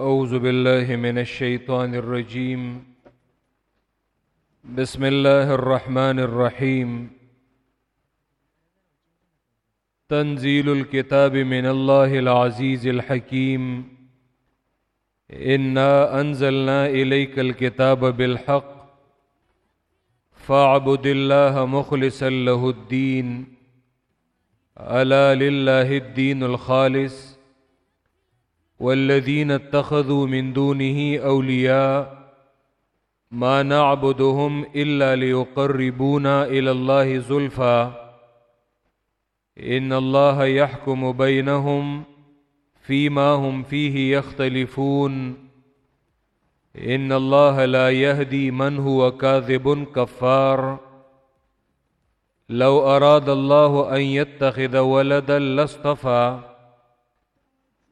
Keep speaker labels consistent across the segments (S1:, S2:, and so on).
S1: أعوذ بالله من الشيطان الرجيم. بسم الله الرحمن الرحيم. تنزيل الكتاب من الله العزيز الحكيم. إنا أنزلنا إليك الكتاب بالحق. فاعبد الله مخلصا له الدين. ألا لله الدين الخالص. والذين اتخذوا من دونه أولياء ما نعبدهم إلا ليقربونا إلى الله زلفى إن الله يحكم بينهم فيما هم فيه يختلفون إن الله لا يهدي من هو كاذب كفار لو أراد الله أن يتخذ ولدا لاصطفى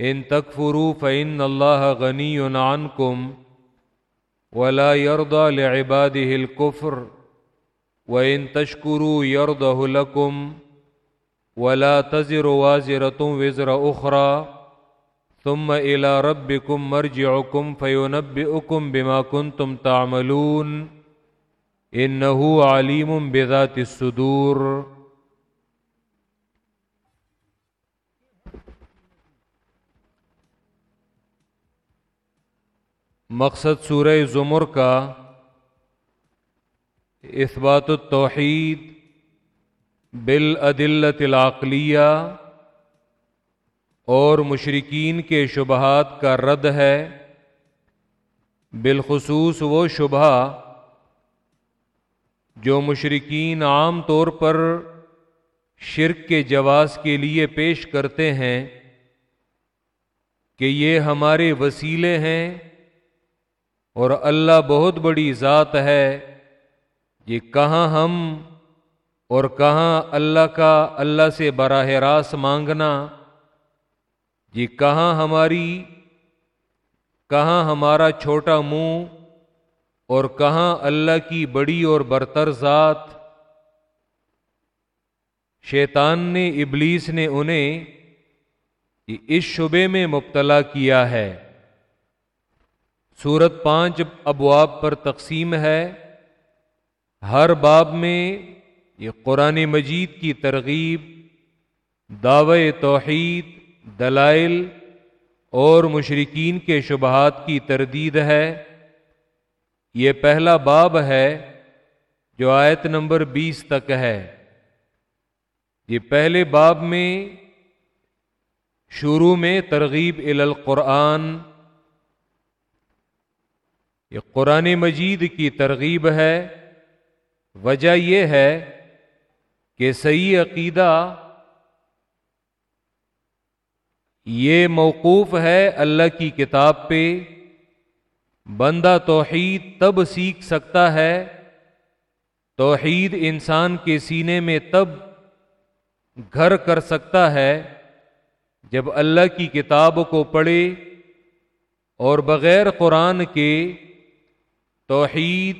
S1: إن تكفروا فإن الله غني عنكم ولا يرضى لعباده الكفر وإن تشكروا يرضه لكم ولا تزر وازرة وزر أخرى ثم إلى ربكم مرجعكم فينبئكم بما كنتم تعملون إنه عليم بذات الصدور مقصد سورہ زمر کا اثبات التوحید بالعدلت العقلیہ اور مشرقین کے شبہات کا رد ہے، بالخصوص وہ شبہ جو مشرقین عام طور پر شرک کے جواز کے لیے پیش کرتے ہیں کہ یہ ہمارے وسیلے ہیں اور اللہ بہت بڑی ذات ہے۔ یہ کہاں ہم اور کہاں اللہ کا اللہ سے براہ راست مانگنا؟ یہ کہاں ہماری، کہاں ہمارا چھوٹا منہ اور کہاں اللہ کی بڑی اور برتر ذات؟ شیطان نے، ابلیس نے انہیں اس شبے میں مبتلا کیا ہے۔ سورت پانچ ابواب پر تقسیم ہے۔ ہر باب میں یہ قرآن مجید کی ترغیب دعوے توحید، دلائل اور مشرقین کے شبہات کی تردید ہے۔ یہ پہلا باب ہے جو آیت نمبر بیس تک ہے۔ یہ پہلے باب میں شروع میں ترغیب القرآن یہ قرآن مجید کی ترغیب ہے، وجہ یہ ہے کہ صحیح عقیدہ یہ موقوف ہے اللہ کی کتاب پہ۔ بندہ توحید تب سیکھ سکتا ہے، توحید انسان کے سینے میں تب گھر کر سکتا ہے جب اللہ کی کتاب کو پڑھے اور بغیر قرآن کے توحید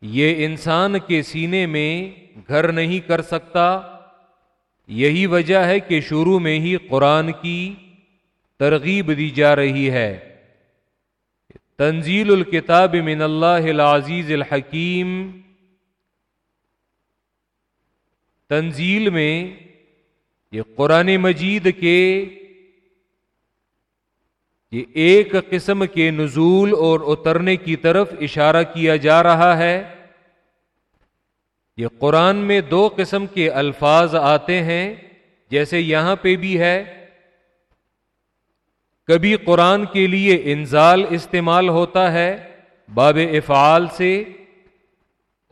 S1: یہ انسان کے سینے میں گھر نہیں کر سکتا، یہی وجہ ہے کہ شروع میں ہی قرآن کی ترغیب دی جا رہی ہے۔ تنزیل الکتاب من اللہ العزیز الحکیم۔ تنزیل میں یہ قرآن مجید کے یہ ایک قسم کے نزول اور اترنے کی طرف اشارہ کیا جا رہا ہے۔ یہ قرآن میں دو قسم کے الفاظ آتے ہیں، جیسے یہاں پہ بھی ہے۔ کبھی قرآن کے لیے انزال استعمال ہوتا ہے باب افعال سے،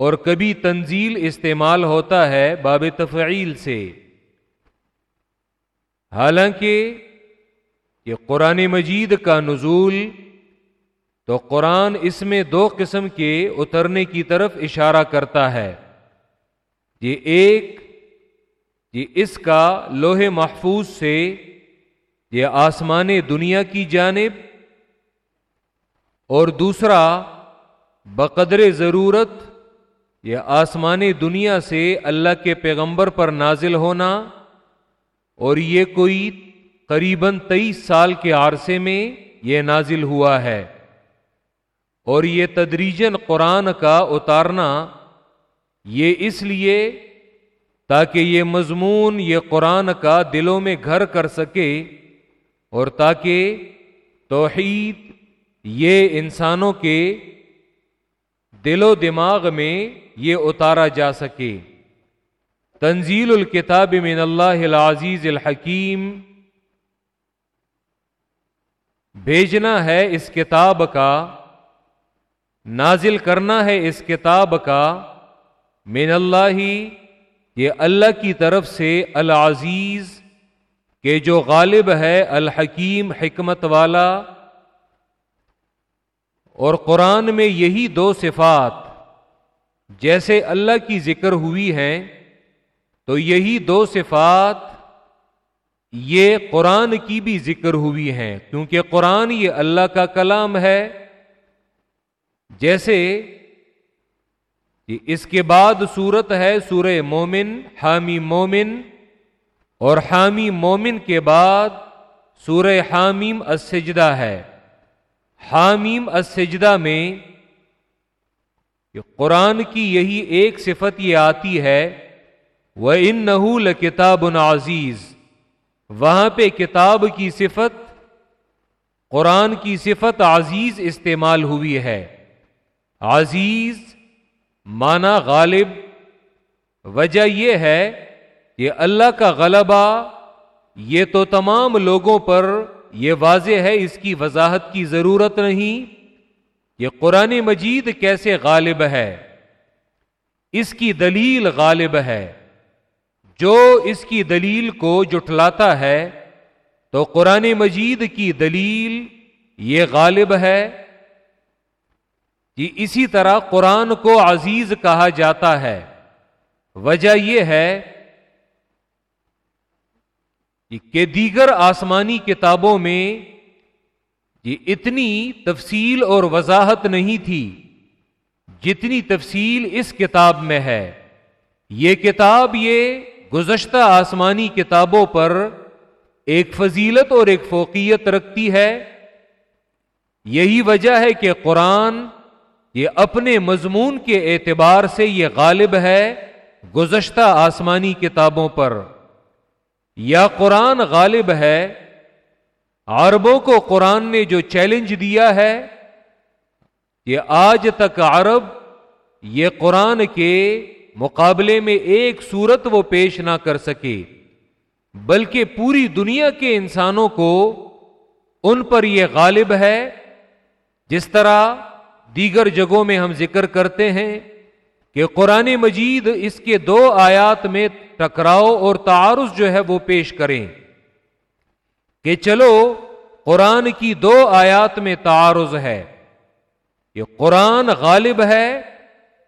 S1: اور کبھی تنزیل استعمال ہوتا ہے باب تفعیل سے۔ حالانکہ یہ قرآن مجید کا نزول تو قرآن اس میں دو قسم کے اترنے کی طرف اشارہ کرتا ہے۔ یہ ایک، یہ اس کا لوہے محفوظ سے یہ آسمان دنیا کی جانب اور دوسرا، بقدر ضرورت یہ آسمان دنیا سے اللہ کے پیغمبر پر نازل ہونا اور یہ کوئی قریباً تیئیس سال کے عرصے میں یہ نازل ہوا ہے۔ اور یہ تدریجن قرآن کا اتارنا یہ اس لیے تاکہ یہ مضمون یہ قرآن کا دلوں میں گھر کر سکے اور تاکہ توحید یہ انسانوں کے دل و دماغ میں یہ اتارا جا سکے۔ تنزیل الکتاب من اللہ العزیز الحکیم بھیجنا ہے اس کتاب کا، نازل کرنا ہے اس کتاب کا، من اللہ ہی یہ اللہ کی طرف سے العزیز، کہ جو غالب ہے، الحکیم، حکمت والا۔ اور قرآن میں یہی دو صفات، جیسے اللہ کی ذکر ہوئی ہیں، تو یہی دو صفات یہ قرآن کی بھی ذکر ہوئی ہیں، کیونکہ قرآن یہ اللہ کا کلام ہے۔ جیسے اس کے بعد صورت ہے سورہ مومن، حامی مومن، اور حامی مومن کے بعد سورہ حامیم السجدہ ہے۔ حامیم السجدہ میں قرآن کی یہی ایک صفت یہ آتی ہے وہ ان نحول کتاب عزیز وہاں پہ کتاب کی صفت، قرآن کی صفت عزیز استعمال ہوئی ہے۔ عزیز مانا غالب۔ وجہ یہ ہے کہ اللہ کا غلبہ، یہ تو تمام لوگوں پر یہ واضح ہے، اس کی وضاحت کی ضرورت نہیں یہ قرآن مجید کیسے غالب ہے۔ اس کی دلیل غالب ہے۔ جو اس کی دلیل کو جٹلاتا ہے، تو قرآن مجید کی دلیل یہ غالب ہے۔ کہ اسی طرح قرآن کو عزیز کہا جاتا ہے۔ وجہ یہ ہے جی، کہ دیگر آسمانی کتابوں میں یہ اتنی تفصیل اور وضاحت نہیں تھی جتنی تفصیل اس کتاب میں ہے۔ یہ کتاب یہ گزشتہ آسمانی کتابوں پر ایک فضیلت اور ایک فوقیت رکھتی ہے۔ یہی وجہ ہے کہ قرآن یہ اپنے مضمون کے اعتبار سے یہ غالب ہے گزشتہ آسمانی کتابوں پر۔ یا قرآن غالب ہے، عربوں کو قرآن نے جو چیلنج دیا ہے یہ آج تک عرب یہ قرآن کے مقابلے میں ایک صورت وہ پیش نہ کر سکے بلکہ پوری دنیا کے انسانوں کو ان پر یہ غالب ہے، جس طرح دیگر جگہوں میں ہم ذکر کرتے ہیں کہ قرآن مجید اس کے دو آیات میں ٹکراؤ اور تعارض جو ہے وہ پیش کریں۔ کہ چلو، قرآن کی دو آیات میں تعارض ہے، یہ قرآن غالب ہے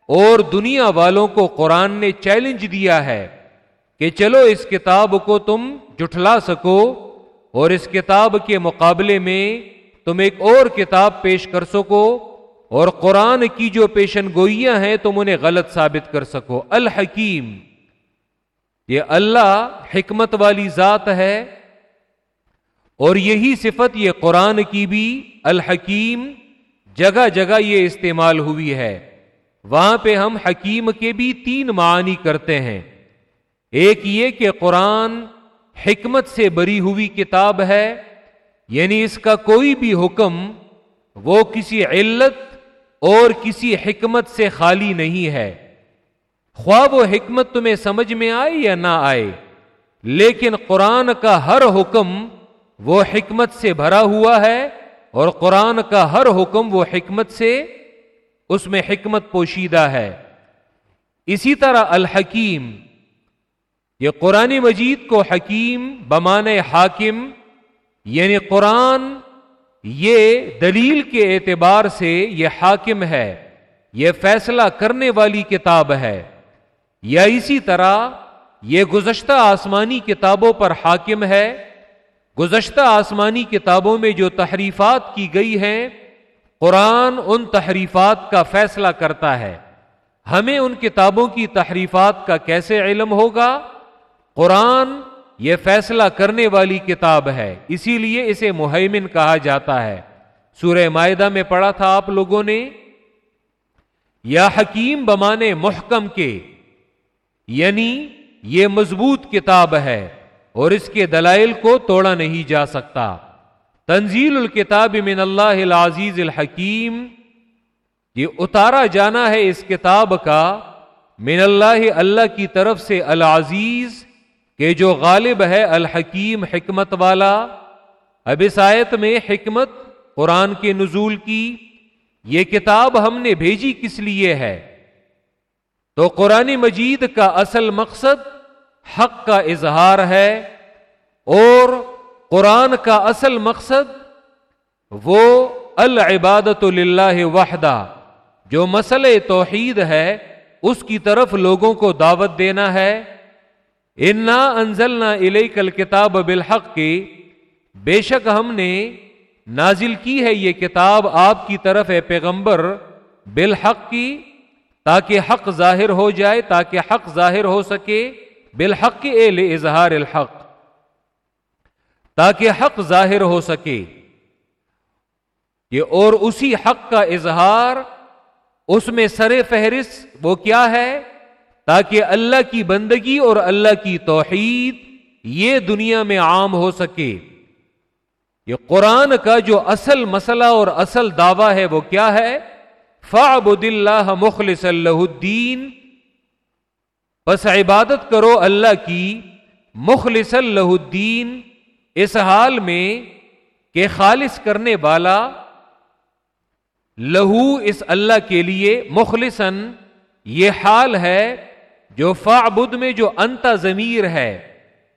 S1: اور دنیا والوں کو قرآن نے چیلنج دیا ہے کہ چلو اس کتاب کو تم جٹلا سکو اور اس کتاب کے مقابلے میں تم ایک اور کتاب پیش کر سکو اور قرآن کی جو پیشن گوئیاں ہیں تم انہیں غلط ثابت کر سکو۔ الحکیم، یہ اللہ حکمت والی ذات ہے اور یہی صفت یہ قرآن کی بھی الحکیم، جگہ جگہ یہ استعمال ہوئی ہے۔ وہاں پہ ہم حکیم کے بھی تین معنی کرتے ہیں۔ ایک یہ کہ قرآن حکمت سے بری ہوئی کتاب ہے یعنی اس کا کوئی بھی حکم وہ کسی علت اور کسی حکمت سے خالی نہیں ہے۔ خواب و حکمت تمہیں سمجھ میں آئے یا نہ آئے، لیکن قرآن کا ہر حکم وہ حکمت سے بھرا ہوا ہے اور قرآن کا ہر حکم وہ حکمت سے اس میں حکمت پوشیدہ ہے۔ اسی طرح الحکیم، یہ قرآن مجید کو حکیم بمان حاکم یعنی قرآن، یہ دلیل کے اعتبار سے یہ حاکم ہے، یہ فیصلہ کرنے والی کتاب ہے۔ یا اسی طرح یہ گزشتہ آسمانی کتابوں پر حاکم ہے۔ گزشتہ آسمانی کتابوں میں جو تحریفات کی گئی ہیں قرآن ان تحریفات کا فیصلہ کرتا ہے۔ ہمیں ان کتابوں کی تحریفات کا کیسے علم ہوگا؟ قرآن یہ فیصلہ کرنے والی کتاب ہے، اسی لیے اسے مہیمن کہا جاتا ہے۔ سورہ معدہ میں پڑھا تھا آپ لوگوں نے۔ یا حکیم بمانے محکم کے یعنی یہ مضبوط کتاب ہے اور اس کے دلائل کو توڑا نہیں جا سکتا۔ تنزیل الکتاب من اللہ العزیز الحکیم۔ یہ اتارا جانا ہے اس کتاب کا من اللہ اللہ کی طرف سے العزیز، کہ جو غالب ہے الحکیم حکمت والا۔ اب اس آیت میں حکمت قرآن کے نزول کی، یہ کتاب ہم نے بھیجی کس لیے ہے؟ تو قرآن مجید کا اصل مقصد حق کا اظہار ہے اور قرآن کا اصل مقصد وہ العبادت للہ وحدہ، جو مسئلہ توحید ہے، اس کی طرف لوگوں کو دعوت دینا ہے۔ انا انزل نہ کل کتاب بالحق۔ کی بے شک ہم نے نازل کی ہے یہ کتاب آپ کی طرف ہے پیغمبر بالحق کی تاکہ حق ظاہر ہو جائے، تاکہ حق ظاہر ہو سکے۔ بالحق کے اظہار الحق۔ تاکہ حق ظاہر ہو سکے۔ یہ اور اسی حق کا اظہار، اس میں سر فہرست وہ کیا ہے؟ تاکہ اللہ کی بندگی اور اللہ کی توحید یہ دنیا میں عام ہو سکے۔ یہ قرآن کا جو اصل مسئلہ اور اصل دعویٰ ہے وہ کیا ہے؟ فعبد اللہ مخلص اللہ الدین۔ بس عبادت کرو اللہ کی مخلص اللہ الدین۔ اس حال میں کہ خالص کرنے والا لہو اس اللہ کے لیے مخلصن یہ حال ہے جو فعبد میں جو انتا ضمیر ہے،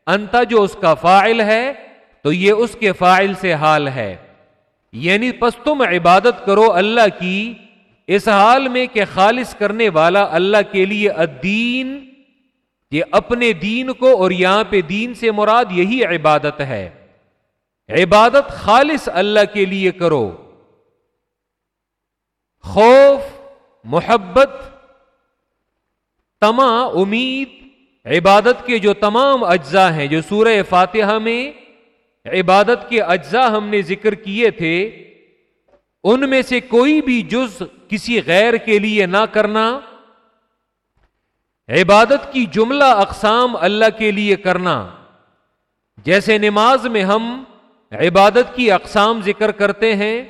S1: انتا جو اس کا فائل ہے، تو یہ اس کے فائل سے حال ہے۔ یعنی پس تم عبادت کرو اللہ کی، اس حال میں کہ خالص کرنے والا اللہ کے لیے الدین یہ اپنے دین کو اور یہاں پہ دین سے مراد یہی عبادت ہے۔ عبادت خالص اللہ کے لیے کرو۔ خوف، محبت تمام امید، عبادت کے جو تمام اجزاء ہیں، جو سورہ فاتحہ میں عبادت کے اجزاء ہم نے ذکر کیے تھے، ان میں سے کوئی بھی جز کسی غیر کے لیے نہ کرنا عبادت کی جملہ اقسام اللہ کے لیے کرنا۔ جیسے نماز میں ہم عبادت کی اقسام ذکر کرتے ہیں،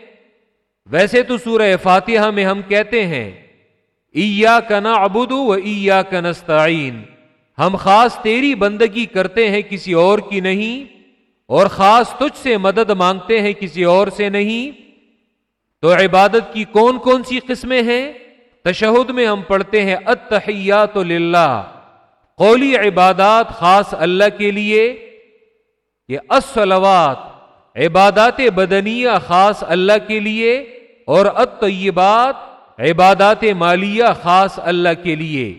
S1: ویسے تو سورہ فاتحہ میں ہم کہتے ہیں ایا کا نا و ایا کا نستعین ہم خاص تیری بندگی کرتے ہیں کسی اور کی نہیں، اور خاص تجھ سے مدد مانگتے ہیں کسی اور سے نہیں۔ تو عبادت کی کون کون سی قسمیں ہیں؟ تشہد میں ہم پڑھتے ہیں اتحیات للہ۔ قولی عبادات خاص اللہ کے لیے، یہ اسلوات عبادات بدنیہ خاص اللہ کے لیے، اور الطیبات، عبادات مالیہ خاص اللہ کے لیے۔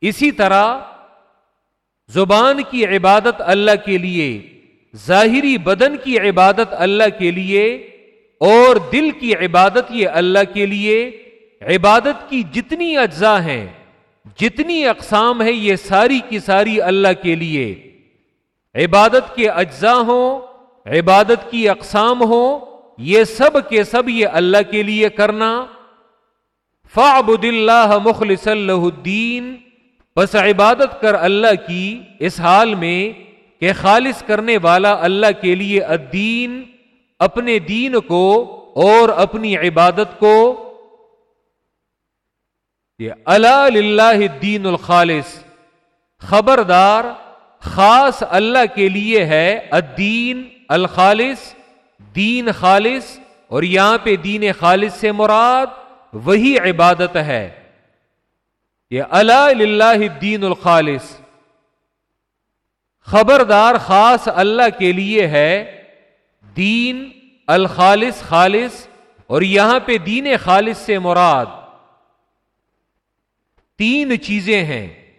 S1: اسی طرح، زبان کی عبادت اللہ کے لیے، ظاہری بدن کی عبادت اللہ کے لیے اور دل کی عبادت یہ اللہ کے لیے عبادت کی جتنی اجزاء ہیں، جتنی اقسام ہیں، یہ ساری کی ساری اللہ کے لیے۔ عبادت کے اجزاء ہوں، عبادت کی اقسام ہوں، یہ سب کے سب یہ اللہ کے لیے کرنا۔ فعبد اللہ مخلص اللہ الدین۔ بس عبادت کر اللہ کی اس حال میں کہ کہ خالص کرنے والا اللہ کے لیے الدین۔ اپنے دین کو اور اپنی عبادت کو یہ اللہ دین الخالص، خبردار، خاص اللہ کے لیے ہے الدین الخالص، دین خالص، اور یہاں پہ دین خالص سے مراد وہی عبادت ہے یہ اللہ دین الخالص، خبردار، خاص اللہ کے لیے ہے دین الخالص خالص اور یہاں پہ دین خالص سے مراد تین چیزیں ہیں۔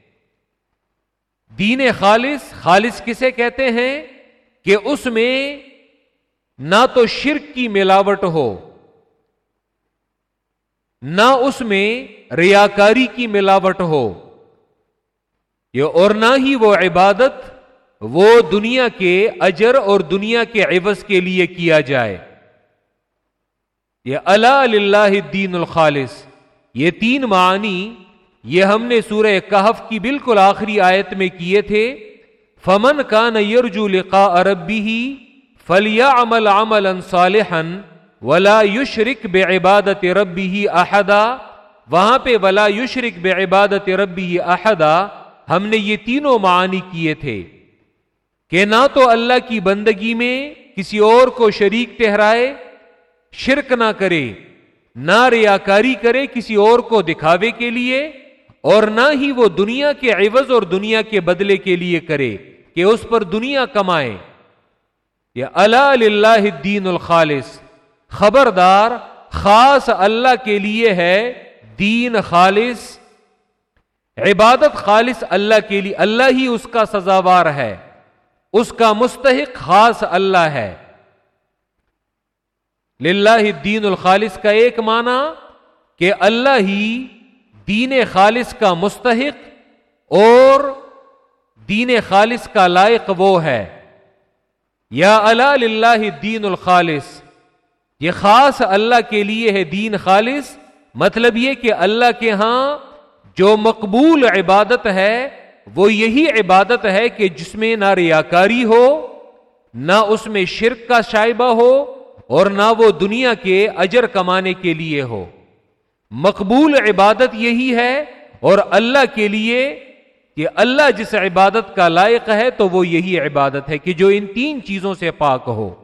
S1: دین خالص خالص کسے کہتے ہیں؟ کہ اس میں نہ تو شرک کی ملاوٹ ہو، نہ اس میں ریاکاری کی ملاوٹ ہو، یہ اور نہ ہی وہ عبادت وہ دنیا کے اجر اور دنیا کے عوض کے لیے کیا جائے۔ یہ اللہ دین الخالص۔ یہ تین معنی یہ ہم نے سورہ کہف کی بالکل آخری آیت میں کیے تھے۔ فمن کا نیرجو لقا عربی ہی فلیا عمل عمل صالحن ولا یشرک بے عبادت ربی ہی احدا۔ وہاں پہ ولا یشرک بے عبادت ربی ہی احدا ہم نے یہ تینوں معنی کیے تھے۔ کہ نہ تو اللہ کی بندگی میں کسی اور کو شریک ٹہرائے شرک نہ کرے، نہ ریاکاری کرے کسی اور کو دکھاوے کے لیے، اور نہ ہی وہ دنیا کے عوض اور دنیا کے بدلے کے لیے کرے کہ اس پر دنیا کمائے۔ یہ اللہ دین الخالص، خبردار، خاص اللہ کے لیے ہے دین خالص، عبادت خالص اللہ کے لیے، اللہ ہی اس کا سزاوار ہے۔ اس کا مستحق خاص اللہ ہے۔ للہ دین الخالص کا ایک معنی کہ اللہ ہی دین خالص کا مستحق اور دین خالص کا لائق وہ ہے۔ یا اللہ دین الخالص۔ یہ خاص اللہ کے لیے ہے دین خالص۔ مطلب یہ کہ اللہ کے ہاں جو مقبول عبادت ہے وہ یہی عبادت ہے کہ جس میں نہ ریاکاری ہو، نہ اس میں شرک کا شائبہ ہو اور نہ وہ دنیا کے اجر کمانے کے لیے ہو۔ مقبول عبادت یہی ہے اور اللہ کے لیے کہ اللہ جس عبادت کا لائق ہے تو وہ یہی عبادت ہے کہ جو ان تین چیزوں سے پاک ہو۔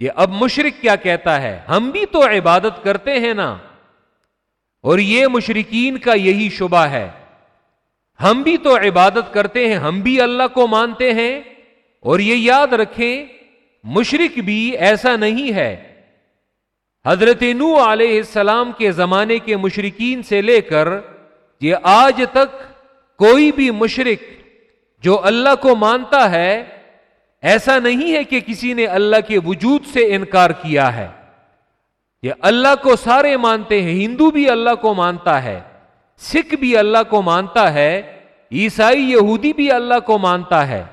S1: یہ اب مشرق کیا کہتا ہے؟ ہم بھی تو عبادت کرتے ہیں نا۔ اور یہ مشرقین کا یہی شبہ ہے۔ ہم بھی تو عبادت کرتے ہیں، ہم بھی اللہ کو مانتے ہیں۔ اور یہ یاد رکھیں مشرق بھی ایسا نہیں ہے۔ حضرت نو علیہ السلام کے زمانے کے مشرقین سے لے کر یہ آج تک کوئی بھی مشرق جو اللہ کو مانتا ہے، ایسا نہیں ہے کہ کسی نے اللہ کے وجود سے انکار کیا ہے۔ یہ اللہ کو سارے مانتے ہیں، ہندو بھی اللہ کو مانتا ہے۔ سکھ بھی اللہ کو مانتا ہے، عیسائی یہودی بھی اللہ کو مانتا ہے۔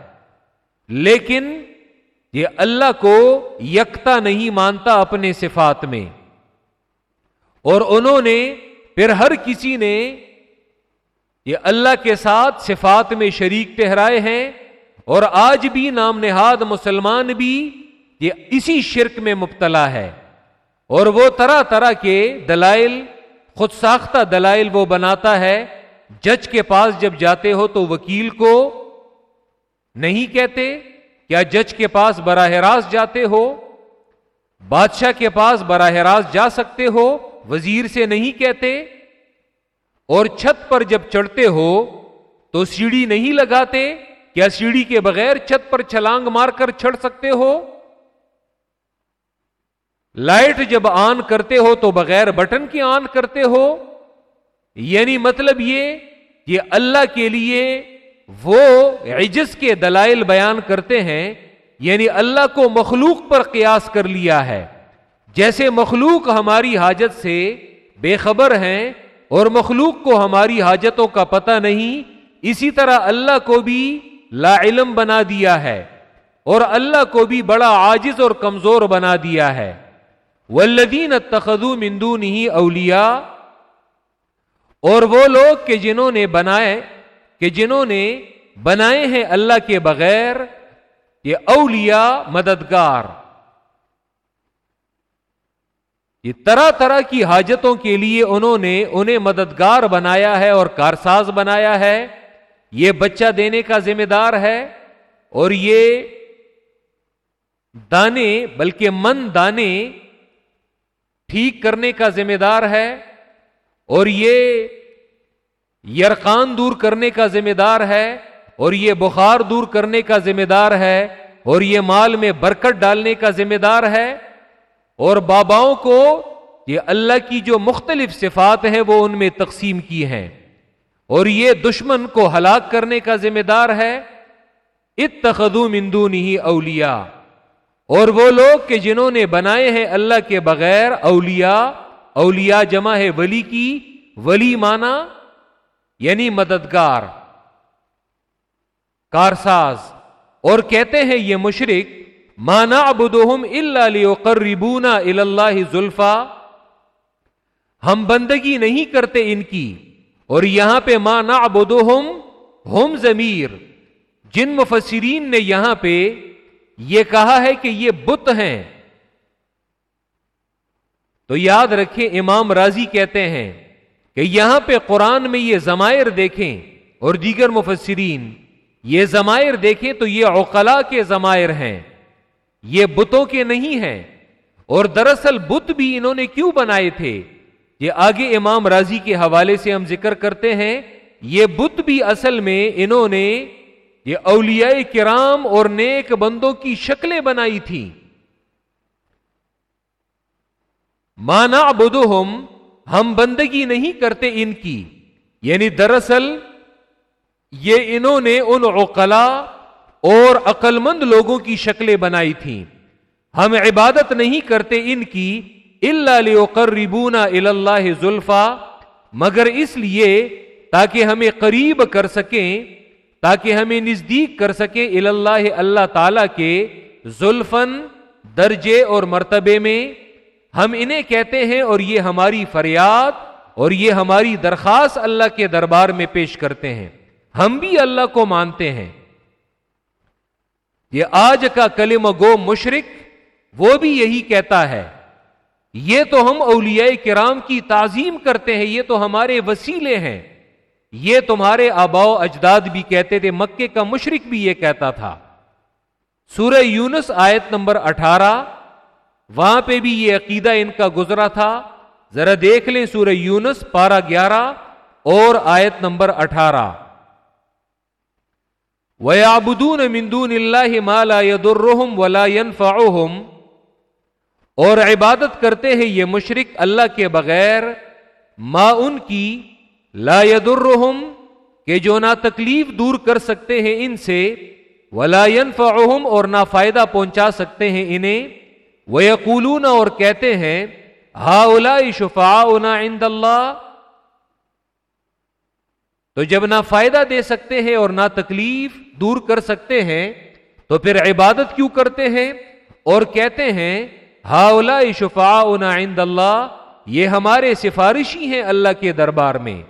S1: لیکن یہ اللہ کو یکتا نہیں مانتا اپنے صفات میں۔ اور انہوں نے، پھر ہر کسی نے یہ اللہ کے ساتھ صفات میں شریک ٹہرائے ہیں۔ اور آج بھی نام نہاد مسلمان بھی یہ اسی شرک میں مبتلا ہے۔ اور وہ طرح طرح کے دلائل خود ساختہ دلائل وہ بناتا ہے، جج کے پاس جب جاتے ہو تو وکیل کو نہیں کہتے، کیا جج کے پاس براہ راست جاتے ہو؟ بادشاہ کے پاس براہ راست جا سکتے ہو، وزیر سے نہیں کہتے؟ اور چھت پر جب چڑھتے ہو تو سیڑھی نہیں لگاتے، کیا سیڑھی کے بغیر چھت پر چھلانگ مار کر چڑھ سکتے ہو؟ لائٹ جب آن کرتے ہو تو بغیر بٹن کی آن کرتے ہو یعنی مطلب یہ کہ اللہ کے لیے وہ عجز کے دلائل بیان کرتے ہیں یعنی اللہ کو مخلوق پر قیاس کر لیا ہے۔ جیسے مخلوق ہماری حاجت سے بے خبر ہیں اور مخلوق کو ہماری حاجتوں کا پتہ نہیں، اسی طرح اللہ کو بھی لا علم بنا دیا ہے اور اللہ کو بھی بڑا عاجز اور کمزور بنا دیا ہے۔ ولدین تخدو مندو نہیں اولیا اور وہ لوگ کہ جنہوں نے بنائے، کہ جنہوں نے بنائے ہیں اللہ کے بغیر، یہ اولیاء مددگار۔ یہ طرح طرح کی حاجتوں کے لیے انہوں نے انہیں مددگار بنایا ہے اور کارساز بنایا ہے۔ یہ بچہ دینے کا ذمہ دار ہے، اور یہ دانے، بلکہ من دانے ٹھیک کرنے کا ذمہ دار ہے اور یہ یرقان دور کرنے کا ذمہ دار ہے اور یہ بخار دور کرنے کا ذمہ دار ہے اور یہ مال میں برکت ڈالنے کا ذمہ دار ہے اور باباؤں کو یہ اللہ کی جو مختلف صفات ہیں وہ ان میں تقسیم کی ہیں اور یہ دشمن کو ہلاک کرنے کا ذمہ دار ہے اتخذو من دونه اولیاء اور وہ لوگ کہ جنہوں نے بنائے ہیں اللہ کے بغیر اولیاء اولیاء جمع ہے ولی کی، ولی مانا یعنی مددگار، کارساز۔ اور کہتے ہیں یہ مشرق مانا ابدوہم اللہ قربونا اللہ زلفا ہم بندگی نہیں کرتے ان کی، اور یہاں پہ مانا ابدوہم ہوم ضمیر۔ جن مفسرین نے یہاں پہ یہ کہا ہے کہ یہ بت ہیں۔ تو یاد رکھیں، امام راضی کہتے ہیں کہ یہاں پہ قرآن میں یہ زمائر دیکھیں اور دیگر مفسرین یہ زمائر دیکھیں تو یہ اوقلا کے زمائر ہیں۔ یہ بتوں کے نہیں ہیں۔ اور دراصل بت بھی انہوں نے کیوں بنائے تھے؟ یہ آگے امام راضی کے حوالے سے ہم ذکر کرتے ہیں، یہ بت بھی اصل میں انہوں نے یہ اولیاء کرام اور نیک بندوں کی شکلیں بنائی تھی مانا بدوہم ہم بندگی نہیں کرتے ان کی۔ یعنی دراصل یہ انہوں نے ان عقلا اور عقل مند لوگوں کی شکلیں بنائی تھیں۔ ہم عبادت نہیں کرتے ان کی اللہ قربونا اللہ زلفا، مگر اس لیے تاکہ ہمیں قریب کر سکیں۔ تاکہ ہمیں نزدیک کر سکیں اللہ اللہ تعالی کے زلفن درجے اور مرتبے میں۔ ہم انہیں کہتے ہیں اور یہ ہماری فریاد اور یہ ہماری درخواست اللہ کے دربار میں پیش کرتے ہیں۔ ہم بھی اللہ کو مانتے ہیں۔ یہ آج کا کلم گو مشرق وہ بھی یہی کہتا ہے۔ یہ تو ہم اولیاء کرام کی تعظیم کرتے ہیں، یہ تو ہمارے وسیلے ہیں۔ یہ تمہارے آباؤ اجداد بھی کہتے تھے، مکے کا مشرق بھی یہ کہتا تھا۔ سورہ یونس آیت نمبر اٹھارہ، وہاں پہ بھی یہ عقیدہ ان کا گزرا تھا۔ ذرا دیکھ لیں سورہ یونس پارہ گیارہ اور آیت نمبر اٹھارہ۔ وَيَعْبُدُونَ مِن دُونِ اللَّهِ مَا لَا يَدُرُّهُمْ وَلَا يَنفَعُهُمْ۔ اور عبادت کرتے ہیں یہ مشرق اللہ کے بغیر ما ان کی لا يَدُرُّهُمْ، کہ جو نہ تکلیف دور کر سکتے ہیں ان سے، ولا ينفعُهُمْ اور نہ فائدہ پہنچا سکتے ہیں انہیں۔ وہ یقولون اور کہتے ہیں ہا اولا شفا عند اللہ تو جب نہ فائدہ دے سکتے ہیں اور نہ تکلیف دور کر سکتے ہیں، تو پھر عبادت کیوں کرتے ہیں؟ اور کہتے ہیں ہا اولا شفا عند اللہ یہ ہمارے سفارشی ہیں اللہ کے دربار میں۔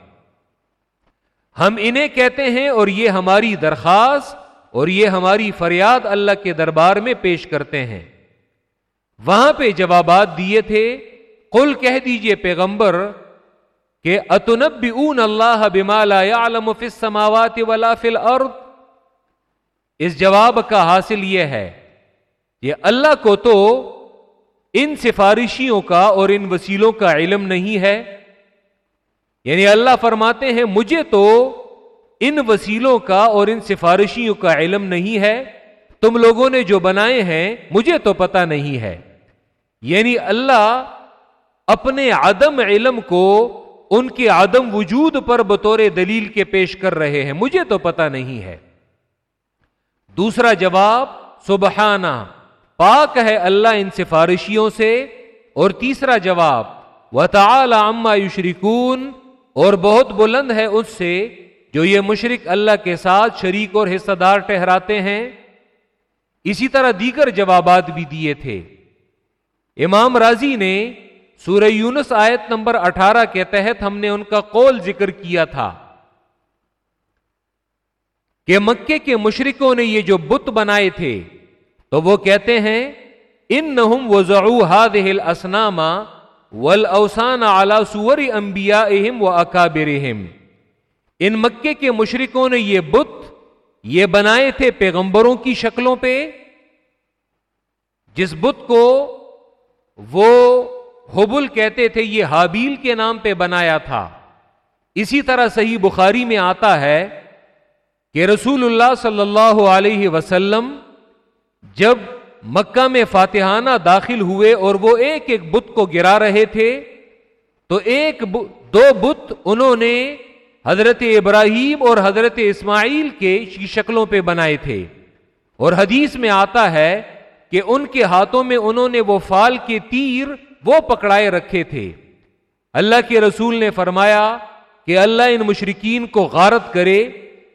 S1: ہم انہیں کہتے ہیں اور یہ ہماری درخواست اور یہ ہماری فریاد اللہ کے دربار میں پیش کرتے ہیں۔ وہاں پہ جوابات دیے تھے۔ قل کہہ دیجیے پیغمبر کہ اتنب اون اللہ بمالا عالم فی السماوات ولا فی الارض؟ اس جواب کا حاصل یہ ہے یہ اللہ کو تو ان سفارشیوں کا اور ان وسیلوں کا علم نہیں ہے۔ یعنی اللہ فرماتے ہیں، مجھے تو ان وسیلوں کا اور ان سفارشیوں کا علم نہیں ہے۔ تم لوگوں نے جو بنائے ہیں، مجھے تو پتا نہیں ہے۔ یعنی اللہ اپنے عدم علم کو ان کے عدم وجود پر بطور دلیل کے پیش کر رہے ہیں، مجھے تو پتا نہیں ہے۔ دوسرا جواب، سبحانہ، پاک ہے اللہ ان سفارشیوں سے۔ اور تیسرا جواب و تعلی اما یشرکون اور بہت بلند ہے اس سے جو یہ مشرق اللہ کے ساتھ شریک اور حصہ دار ٹہراتے ہیں۔ اسی طرح دیگر جوابات بھی دیے تھے۔ امام راضی نے سورہ یونس آیت نمبر اٹھارہ کے تحت ہم نے ان کا قول ذکر کیا تھا۔ کہ مکے کے مشرکوں نے یہ جو بت بنائے تھے تو وہ کہتے ہیں ان نہ وضعوا هذه الاسنام والاوثان على صور انبیائهم واکابرهم ان مکے کے مشرکوں نے یہ بت، یہ بنائے تھے پیغمبروں کی شکلوں پہ۔ جس بت کو وہ حبل کہتے تھے، یہ حابیل کے نام پہ بنایا تھا۔ اسی طرح صحیح بخاری میں آتا ہے کہ رسول اللہ صلی اللہ علیہ وسلم جب مکہ میں فاتحانہ داخل ہوئے اور وہ ایک ایک بت کو گرا رہے تھے، تو ایک دو بت انہوں نے حضرت ابراہیم اور حضرت اسماعیل کے شکلوں پہ بنائے تھے۔ اور حدیث میں آتا ہے کہ ان کے ہاتھوں میں انہوں نے وہ فال کے تیر وہ پکڑائے رکھے تھے۔ اللہ کے رسول نے فرمایا کہ اللہ ان مشرقین کو غارت کرے۔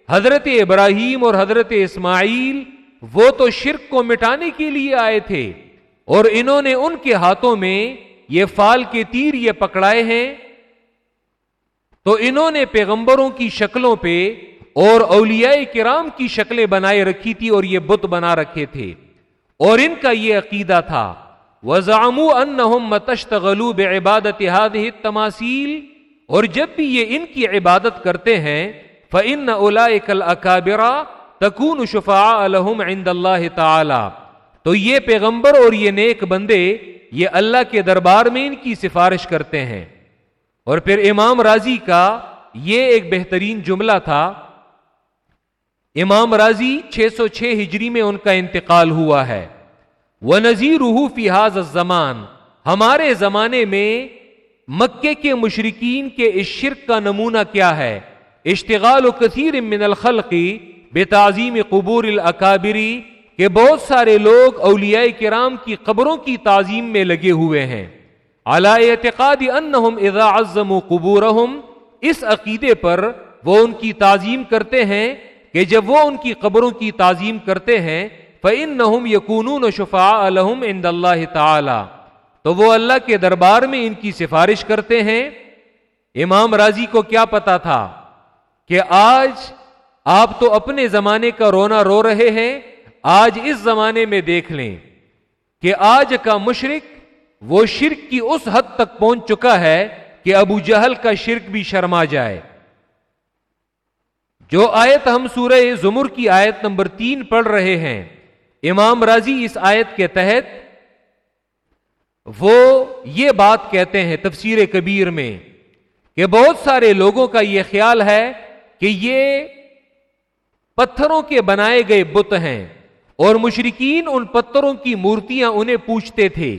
S1: حضرت ابراہیم اور حضرت اسماعیل وہ تو شرک کو مٹانے کے لیے آئے تھے اور انہوں نے ان کے ہاتھوں میں یہ فال کے تیر یہ پکڑائے ہیں۔ تو انہوں نے پیغمبروں کی شکلوں پہ اور اولیاء کرام کی شکلیں بنائے رکھی تھی اور یہ بت بنا رکھے تھے۔ اور ان کا یہ عقیدہ تھا۔ وزام متشتغلوا بعبادت هذه التماثيل اور جب بھی یہ ان کی عبادت کرتے ہیں، فَإِنَّ أُولَئِكَ الْأَكَابِرَ تَكُونُ شُفَعَاءَ لَهُمْ عِنْدَ اللَّهِ تَعَالَى تو یہ پیغمبر اور یہ نیک بندے یہ اللہ کے دربار میں ان کی سفارش کرتے ہیں۔ اور پھر امام راضی کا یہ ایک بہترین جملہ تھا۔ امام راضی چھ سو چھ ہجری میں ان کا انتقال ہوا ہے۔ وہ نذیر فیاض زمان ہمارے زمانے میں مکے کے مشرقین کے اس شرک کا نمونہ کیا ہے۔ اشتغال و کثیر من الخلقی بے تعظیم قبور الاکابری کہ بہت سارے لوگ اولیاء کرام کی قبروں کی تعظیم میں لگے ہوئے ہیں۔ اعلی اعتقاد انہم اذا عظموا قبورہم، اس عقیدے پر وہ ان کی تعظیم کرتے ہیں کہ جب وہ ان کی قبروں کی تعظیم کرتے ہیں، فَإِنَّهُمْ يَكُونُونَ شُفَعَاءَ لَهُمْ عِنْدَ اللَّهِ تَعَالَى۔ تو وہ اللہ کے دربار میں ان کی سفارش کرتے ہیں۔ امام راضی کو کیا پتا تھا کہ آج آپ تو اپنے زمانے کا رونا رو رہے ہیں، آج اس زمانے میں دیکھ لیں کہ آج کا مشرق وہ شرک کی اس حد تک پہنچ چکا ہے کہ ابو جہل کا شرک بھی شرما جائے۔ جو آیت ہم سورہ زمر کی آیت نمبر تین پڑھ رہے ہیں، امام راضی اس آیت کے تحت وہ یہ بات کہتے ہیں تفسیر کبیر میں کہ بہت سارے لوگوں کا یہ خیال ہے کہ یہ پتھروں کے بنائے گئے بت ہیں اور مشرقین ان پتھروں کی مورتیاں انہیں پوچھتے تھے۔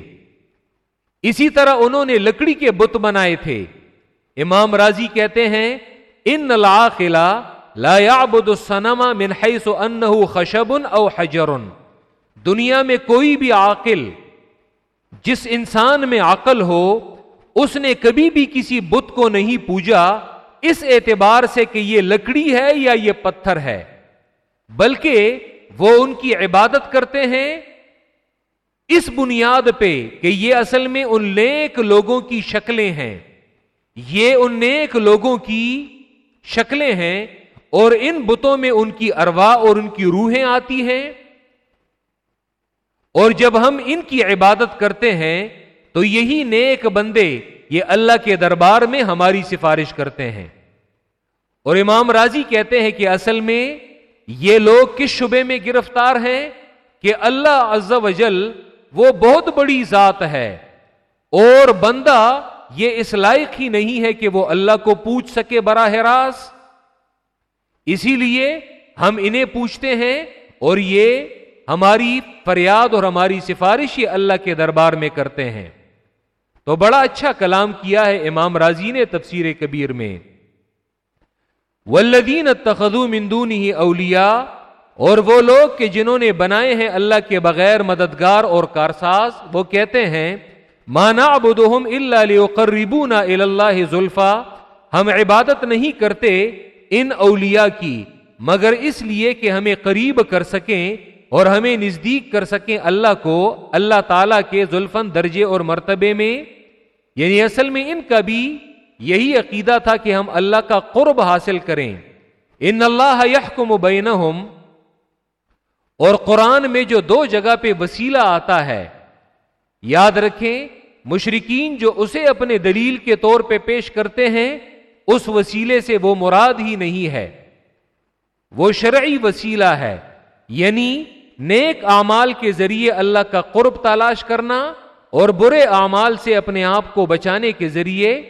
S1: اسی طرح انہوں نے لکڑی کے بت بنائے تھے۔ امام راضی کہتے ہیں، ان العاقلہ لا يعبد الصنم من حيث انه خشب او حجر دنیا میں کوئی بھی عاقل جس انسان میں عقل ہو، اس نے کبھی بھی کسی بت کو نہیں پوجا۔ اس اعتبار سے کہ یہ لکڑی ہے یا یہ پتھر ہے۔ بلکہ وہ ان کی عبادت کرتے ہیں اس بنیاد پہ کہ یہ اصل میں ان نیک لوگوں کی شکلیں ہیں۔ یہ ان نیک لوگوں کی شکلیں ہیں اور ان بتوں میں ان کی اروا اور ان کی روحیں آتی ہیں۔ اور جب ہم ان کی عبادت کرتے ہیں تو یہی نیک بندے یہ اللہ کے دربار میں ہماری سفارش کرتے ہیں۔ اور امام راضی کہتے ہیں کہ اصل میں یہ لوگ کس شبے میں گرفتار ہیں کہ اللہ عز و جل وہ بہت بڑی ذات ہے اور بندہ یہ اس لائق ہی نہیں ہے کہ وہ اللہ کو پوچھ سکے براہ راست۔ اسی لیے ہم انہیں پوچھتے ہیں اور یہ ہماری فریاد اور ہماری سفارش یہ اللہ کے دربار میں کرتے ہیں۔ تو بڑا اچھا کلام کیا ہے امام راضی نے تفسیر کبیر میں۔ ولدین تخدو مندون ہی اولیا اور وہ لوگ کہ جنہوں نے بنائے ہیں اللہ کے بغیر مددگار اور کارساز، وہ کہتے ہیں مانا ابدہم اللہ قربونا اللہ زلفا ہم عبادت نہیں کرتے ان اولیاء کی، مگر اس لیے کہ ہمیں قریب کر سکیں اور ہمیں نزدیک کر سکیں اللہ کو، اللہ تعالی کے زلفن درجے اور مرتبے میں۔ یعنی اصل میں ان کا بھی یہی عقیدہ تھا کہ ہم اللہ کا قرب حاصل کریں۔ ان اللہ یحکم بینہم۔ اور قرآن میں جو دو جگہ پہ وسیلہ آتا ہے، یاد رکھیں مشرقین جو اسے اپنے دلیل کے طور پہ پیش کرتے ہیں، اس وسیلے سے وہ مراد ہی نہیں ہے۔ وہ شرعی وسیلہ ہے یعنی نیک اعمال کے ذریعے اللہ کا قرب تلاش کرنا اور برے اعمال سے اپنے آپ کو بچانے کے ذریعے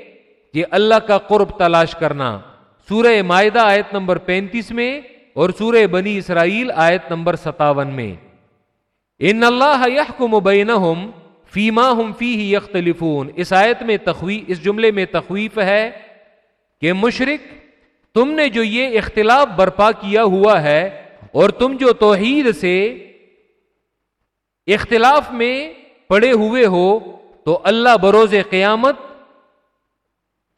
S1: یہ اللہ کا قرب تلاش کرنا۔ سورہ معدہ آیت نمبر پینتیس میں اور سورہ بنی اسرائیل آیت نمبر ستاون میں۔ ان اللہ یحکم بینہم فیما ہم فی ہی یختلفون۔ اس آیت میں تخوی، اس جملے میں تخویف ہے کہ مشرق تم نے جو یہ اختلاف برپا کیا ہوا ہے اور تم جو توحید سے اختلاف میں پڑے ہوئے ہو، تو اللہ بروز قیامت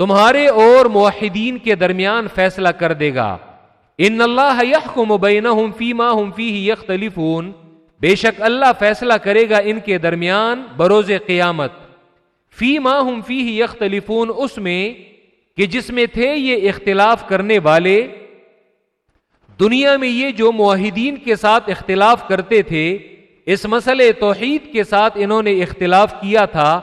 S1: تمہارے اور معاہدین کے درمیان فیصلہ کر دے گا۔ ان اللہ یحکم بینہم فیما ہم فی یختلفون۔ بے شک اللہ فیصلہ کرے گا ان کے درمیان بروز قیامت۔ فی ما ہم فی یختلفون اس میں کہ جس میں تھے یہ اختلاف کرنے والے۔ دنیا میں یہ جو معاہدین کے ساتھ اختلاف کرتے تھے، اس مسئلے توحید کے ساتھ انہوں نے اختلاف کیا تھا۔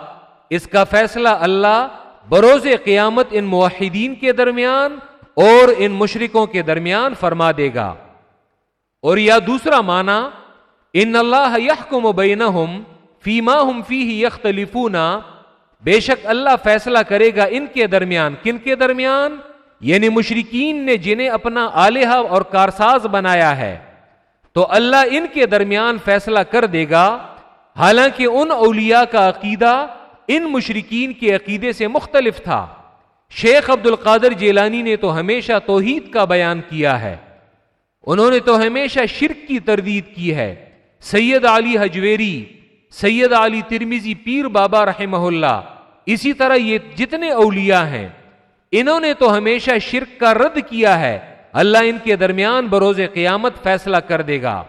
S1: اس کا فیصلہ اللہ بروز قیامت ان معاہدین کے درمیان اور ان مشرکوں کے درمیان فرما دے گا۔ اور یا دوسرا معنی، ان اللہ یحکم بینہم فیما ہم فی یختلفون۔ بے شک اللہ فیصلہ کرے گا ان کے درمیان، کن کے درمیان؟ یعنی مشرقین نے جنہیں اپنا آلیہ اور کارساز بنایا ہے۔ تو اللہ ان کے درمیان فیصلہ کر دے گا۔ حالانکہ ان اولیاء کا عقیدہ ان مشرقین کے عقیدے سے مختلف تھا۔ شیخ عبد القادر جیلانی نے تو ہمیشہ توحید کا بیان کیا ہے۔ انہوں نے تو ہمیشہ شرک کی تردید کی ہے۔ سید علی حجویری، سید علی ترمیزی پیر بابا رحمہ اللہ، اسی طرح یہ جتنے اولیاء ہیں، انہوں نے تو ہمیشہ شرک کا رد کیا ہے۔ اللہ ان کے درمیان بروز قیامت فیصلہ کر دے گا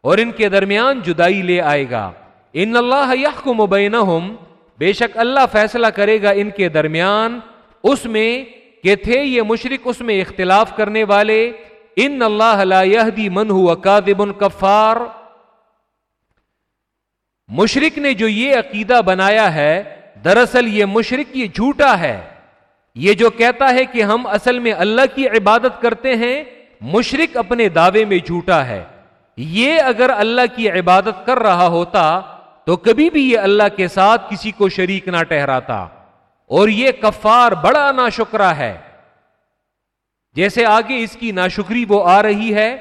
S1: اور ان کے درمیان جدائی لے آئے گا۔ ان اللہ یحکم بینہم بے شک اللہ فیصلہ کرے گا ان کے درمیان، اس میں کہ تھے یہ مشرق اس میں اختلاف کرنے والے، ان اللہ لا یہدی من ہوا کاذب کفار۔ مشرق نے جو یہ عقیدہ بنایا ہے، دراصل یہ مشرق یہ جھوٹا ہے۔ یہ جو کہتا ہے کہ ہم اصل میں اللہ کی عبادت کرتے ہیں مشرق اپنے دعوے میں جھوٹا ہے۔ یہ اگر اللہ کی عبادت کر رہا ہوتا تو کبھی بھی یہ اللہ کے ساتھ کسی کو شریک نہ ٹہراتا۔ اور یہ کفار بڑا نا ہے۔ جیسے آگے اس کی ناشکری وہ آ رہی ہے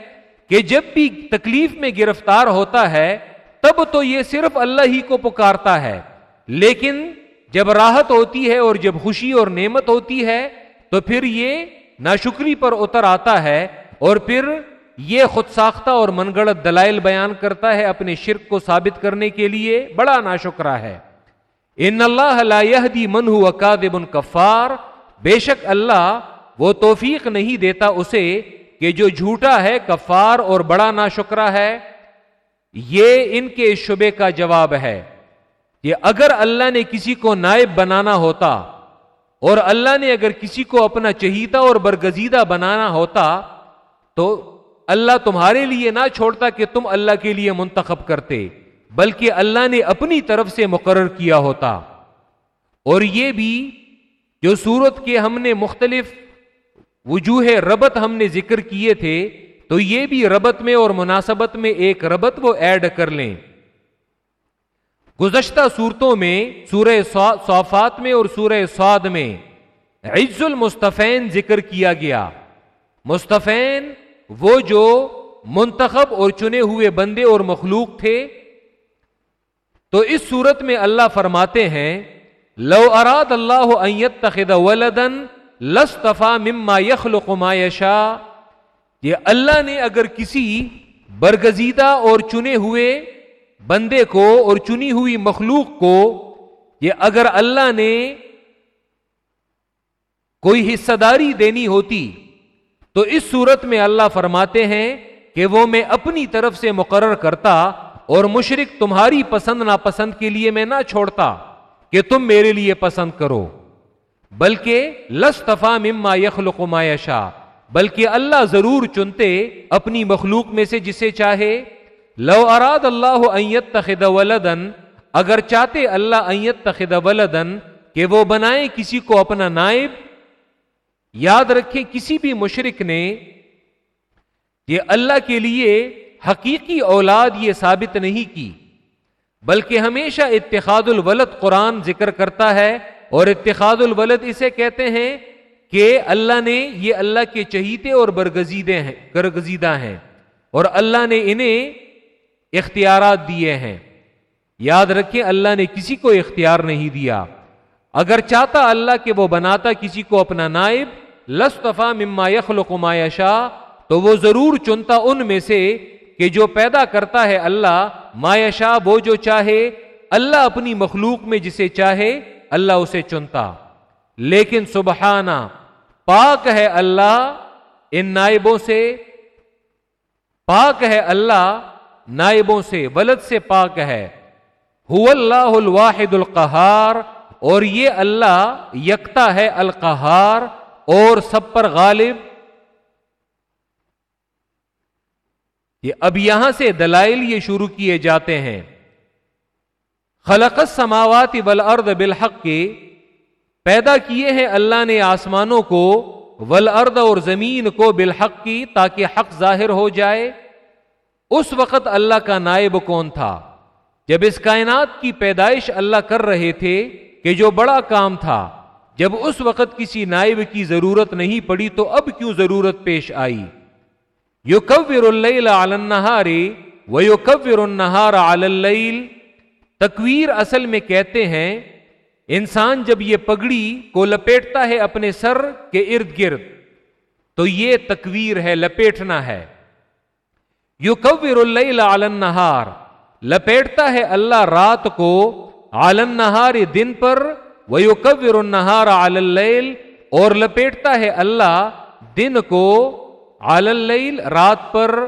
S1: کہ جب بھی تکلیف میں گرفتار ہوتا ہے، تب تو یہ صرف اللہ ہی کو پکارتا ہے۔ لیکن جب راحت ہوتی ہے اور جب خوشی اور نعمت ہوتی ہے، تو پھر یہ ناشکری پر اتر آتا ہے اور پھر یہ خود ساختہ اور من گڑت دلائل بیان کرتا ہے اپنے شرک کو ثابت کرنے کے لیے، بڑا ناشکرا ہے۔ ان اللہ لا يهدي من هو كاذب کفار، بے شک اللہ وہ توفیق نہیں دیتا اسے کہ جو جھوٹا ہے کفار اور بڑا ناشکرا ہے۔ یہ ان کے شبے کا جواب ہے کہ اگر اللہ نے کسی کو نائب بنانا ہوتا اور اللہ نے اگر کسی کو اپنا چہیتا اور برگزیدہ بنانا ہوتا تو اللہ تمہارے لیے نہ چھوڑتا کہ تم اللہ کے لیے منتخب کرتے، بلکہ اللہ نے اپنی طرف سے مقرر کیا ہوتا۔ اور یہ بھی جو سورت کے ہم نے مختلف وجوہ ربط ہم نے ذکر کیے تھے، تو یہ بھی ربط میں اور مناسبت میں ایک ربط وہ ایڈ کر لیں۔ گزشتہ صورتوں میں، سورہ صافات میں اور سورہ سعد میں عز المستفین ذکر کیا گیا۔ مستفین وہ جو منتخب اور چنے ہوئے بندے اور مخلوق تھے، تو اس صورت میں اللہ فرماتے ہیں، لو اراد اللہ تخد ولدن لستفا مما یخلق ما یشا یہ اللہ نے اگر کسی برگزیدہ اور چنے ہوئے بندے کو اور چنی ہوئی مخلوق کو، یہ اگر اللہ نے کوئی حصہ داری دینی ہوتی تو اس صورت میں اللہ فرماتے ہیں کہ وہ میں اپنی طرف سے مقرر کرتا اور مشرق تمہاری پسند ناپسند کے لیے میں نہ چھوڑتا کہ تم میرے لیے پسند کرو، بلکہ لستفا مما یخلق ما یشا بلکہ اللہ ضرور چنتے اپنی مخلوق میں سے جسے چاہے۔ لو اراد اللہ ایت تخد ولدن اگر چاہتے اللہ ایت تخد ولدن کہ وہ بنائے کسی کو اپنا نائب یاد رکھے کسی بھی مشرق نے یہ اللہ کے لیے حقیقی اولاد یہ ثابت نہیں کی، بلکہ ہمیشہ اتخاد الولد قرآن ذکر کرتا ہے اور اتخاد الولد اسے کہتے ہیں کہ اللہ نے یہ اللہ کے چہیتے اور برگزیدے ہیں برگزیدہ ہیں اور اللہ نے انہیں اختیارات دیے ہیں۔ یاد رکھیں اللہ نے کسی کو اختیار نہیں دیا۔ اگر چاہتا اللہ کہ وہ بناتا کسی کو اپنا نائب لصطفا مما یخلق ما شاہ تو وہ ضرور چنتا ان میں سے کہ جو پیدا کرتا ہے اللہ، ما شاہ وہ جو چاہے، اللہ اپنی مخلوق میں جسے چاہے، اللہ اسے چنتا۔ لیکن سبحانہ، پاک ہے اللہ ان نائبوں سے، پاک ہے اللہ نائبوں سے، ولد سے پاک ہے۔ اللہ الواحد القہار، اور یہ اللہ یکتا ہے القہار۔ اور سب پر غالب۔ یہ اب یہاں سے دلائل یہ شروع کیے جاتے ہیں۔ خلقت سماوات والارض بالحق کے پیدا کیے ہیں اللہ نے آسمانوں کو ولرد اور زمین کو بالحق کی تاکہ حق ظاہر ہو جائے۔ اس وقت اللہ کا نائب کون تھا؟ جب اس کائنات کی پیدائش اللہ کر رہے تھے کہ جو بڑا کام تھا۔ جب اس وقت کسی نائب کی ضرورت نہیں پڑی تو اب کیوں ضرورت پیش آئی؟ یو کبر النہار و یو کبر النہار اللیل۔ تکویر اصل میں کہتے ہیں، انسان جب یہ پگڑی کو لپیٹتا ہے اپنے سر کے ارد گرد، تو یہ تکویر ہے، لپیٹنا ہے۔ یو کبر النہار۔ لپیٹتا ہے اللہ رات کو عالن نہار دن پر وہ یو کبر النہار اللیل اور لپیٹتا ہے اللہ دن کو اللیل رات پر۔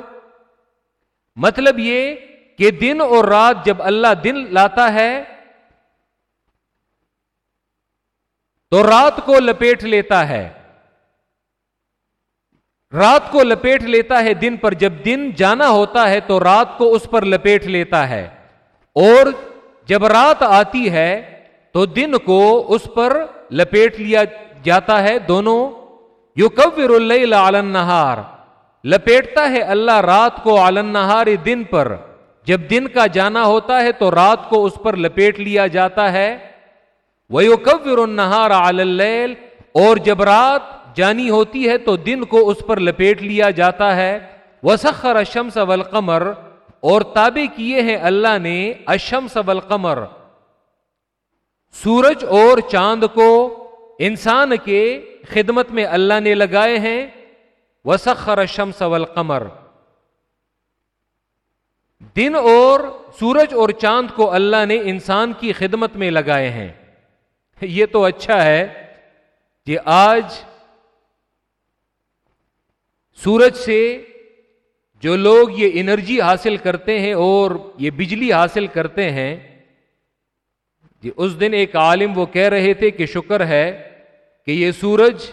S1: مطلب یہ کہ دن اور رات جب اللہ دن لاتا ہے، تو رات کو لپیٹ لیتا ہے۔ رات کو لپیٹ لیتا ہے دن پر، جب دن جانا ہوتا ہے تو رات کو اس پر لپیٹ لیتا ہے۔ اور جب رات آتی ہے تو دن کو اس پر لپیٹ لیا جاتا ہے دونوں۔ یو کبر اللہ نہار لپیٹتا ہے اللہ رات کو نہار دن پر۔ جب دن کا جانا ہوتا ہے تو رات کو اس پر لپیٹ لیا جاتا ہے۔ وہ یو کبر اللیل۔ اور جب رات جانی ہوتی ہے تو دن کو اس پر لپیٹ لیا جاتا ہے۔ وسخر الشمس والقمر۔ اور تابع کیے ہیں اللہ نے الشمس والقمر۔ سورج اور چاند کو انسان کے خدمت میں اللہ نے لگائے ہیں۔ وسخر الشمس والقمر۔ دن اور سورج اور چاند کو اللہ نے انسان کی خدمت میں لگائے ہیں۔ یہ تو اچھا ہے کہ آج سورج سے جو لوگ یہ انرجی حاصل کرتے ہیں اور یہ بجلی حاصل کرتے ہیں جی اس دن ایک عالم وہ کہہ رہے تھے کہ شکر ہے کہ یہ سورج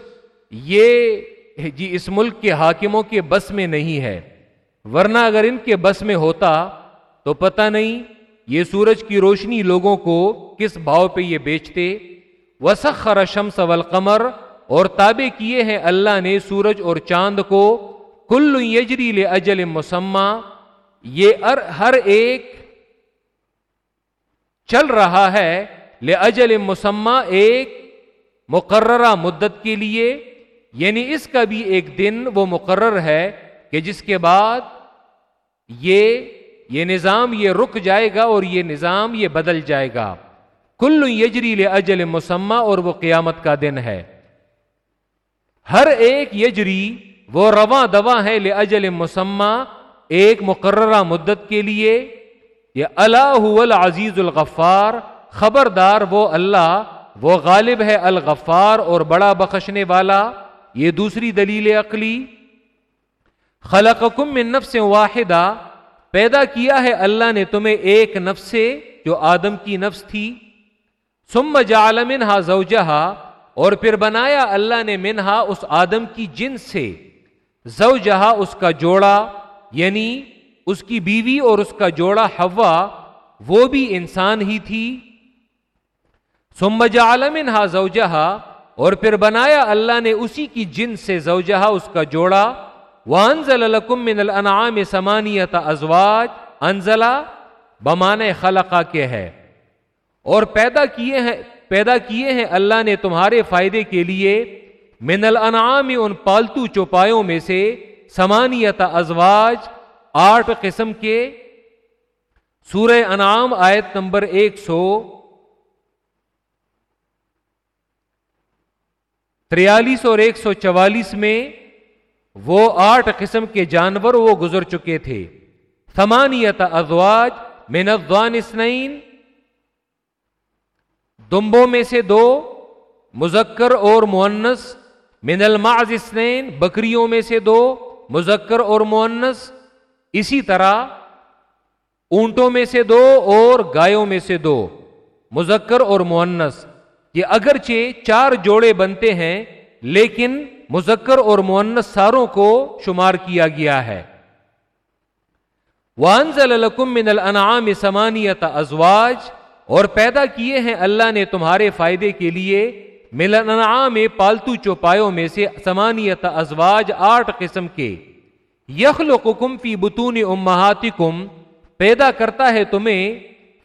S1: یہ جی اس ملک کے حاکموں کے بس میں نہیں ہے۔ ورنہ اگر ان کے بس میں ہوتا تو پتہ نہیں یہ سورج کی روشنی لوگوں کو کس بھاؤ پہ یہ بیچتے۔ وسخر الشمس والقمر، اور تابع کیے ہیں اللہ نے سورج اور چاند کو۔ کل یجری لے اجل مسمہ یہ ہر ایک چل رہا ہے لے اجل مسمہ ایک مقررہ مدت کے لیے یعنی اس کا بھی ایک دن وہ مقرر ہے کہ جس کے بعد یہ یہ نظام یہ رک جائے گا اور یہ نظام یہ بدل جائے گا۔ کل یجری لے اجل مسمہ اور وہ قیامت کا دن ہے۔ ہر ایک یجری وہ رواں دوا ہے لے اجل مسمہ ایک مقررہ مدت کے لیے۔ یہ اللہ العزیز الغفار، خبردار وہ اللہ، وہ غالب ہے الغفار اور بڑا بخشنے والا، یہ دوسری دلیل عقلی۔ خلقکم من نفس واحدہ، پیدا کیا ہے اللہ نے تمہیں ایک نفس سے جو آدم کی نفس تھی۔ سم جعل منہا زوجہا، اور پھر بنایا اللہ نے منہا اس آدم کی جن سے۔ زو جہاں اس کا جوڑا یعنی اس کی بیوی اور اس کا جوڑا ہوا وہ بھی انسان ہی تھی۔ سمج عالم ہا زوجہا، اور پھر بنایا اللہ نے اسی کی جن سے زوجہا، اس کا جوڑا۔ وانزل لکم من الانعام سمانیت ازواج انزلہ بمانے خلقہ کے ہے۔ اور پیدا کیے ہیں، پیدا کیے ہیں اللہ نے تمہارے فائدے کے لیے۔ من الانعام، ان پالتو چوپایوں میں سے سمانیت ازواج آٹھ قسم کے سورہ انعام، آیت نمبر ایک سو تریالیس اور ایک سو چوالیس میں وہ آٹھ قسم کے جانور وہ گزر چکے تھے۔ سمانیت ازواج من الضوان اسنین دمبوں میں سے دو، مذکر اور مونس من المعز اسنین بکریوں میں سے دو، مذکر اور مونس اسی طرح اونٹوں میں سے دو اور گایوں میں سے دو۔ مذکر اور مونس یہ اگرچہ چار جوڑے بنتے ہیں، لیکن مذکر اور مونس ساروں کو شمار کیا گیا ہے۔ وانزل لکم من الانعام سمانیت ازواج اور پیدا کیے ہیں اللہ نے تمہارے فائدے کے لیے۔ ملن میں پالتو چوپایوں میں سے سمانیت ازواج آٹھ قسم کے۔ یخلقکم فی بتون امہاتکم، پیدا کرتا ہے تمہیں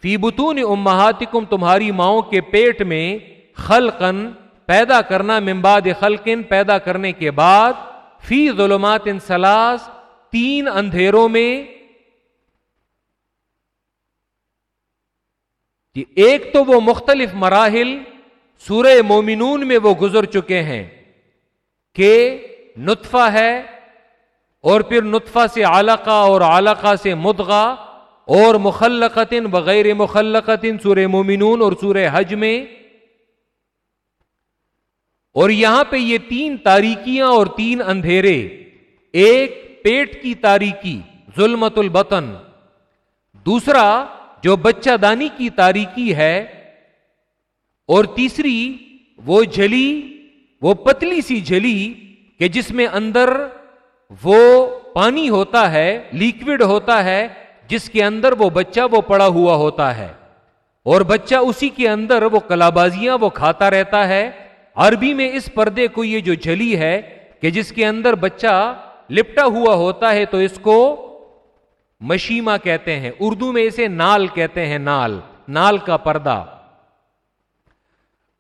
S1: فی بتون امہاتکم تمہاری ماؤں کے پیٹ میں خلقن پیدا کرنا ممباد خلقن پیدا کرنے کے بعد فی ظلمات سلاس تین اندھیروں میں۔ جی، ایک تو وہ مختلف مراحل سورہ مومنون میں وہ گزر چکے ہیں کہ نطفہ ہے اور پھر نطفہ سے علقہ اور علقہ سے مدغا اور مخلقتن وغیر مخلقتن سورہ مومنون اور سورہ حج میں۔ اور یہاں پہ یہ تین تاریکیاں اور تین اندھیرے۔ ایک پیٹ کی تاریکی، ظلمت البطن۔ دوسرا، جو بچہ دانی کی تاریکی ہے۔ اور تیسری، وہ جلی وہ پتلی سی جلی کہ جس میں اندر وہ پانی ہوتا ہے لیکوڈ ہوتا ہے، جس کے اندر وہ بچہ وہ پڑا ہوا ہوتا ہے۔ اور بچہ اسی کے اندر وہ کلابازیاں وہ کھاتا رہتا ہے۔ عربی میں اس پردے کو یہ جو جلی ہے کہ جس کے اندر بچہ لپٹا ہوا ہوتا ہے تو اس کو مشیما کہتے ہیں۔ اردو میں اسے نال کہتے ہیں، نال۔ نال کا پردہ۔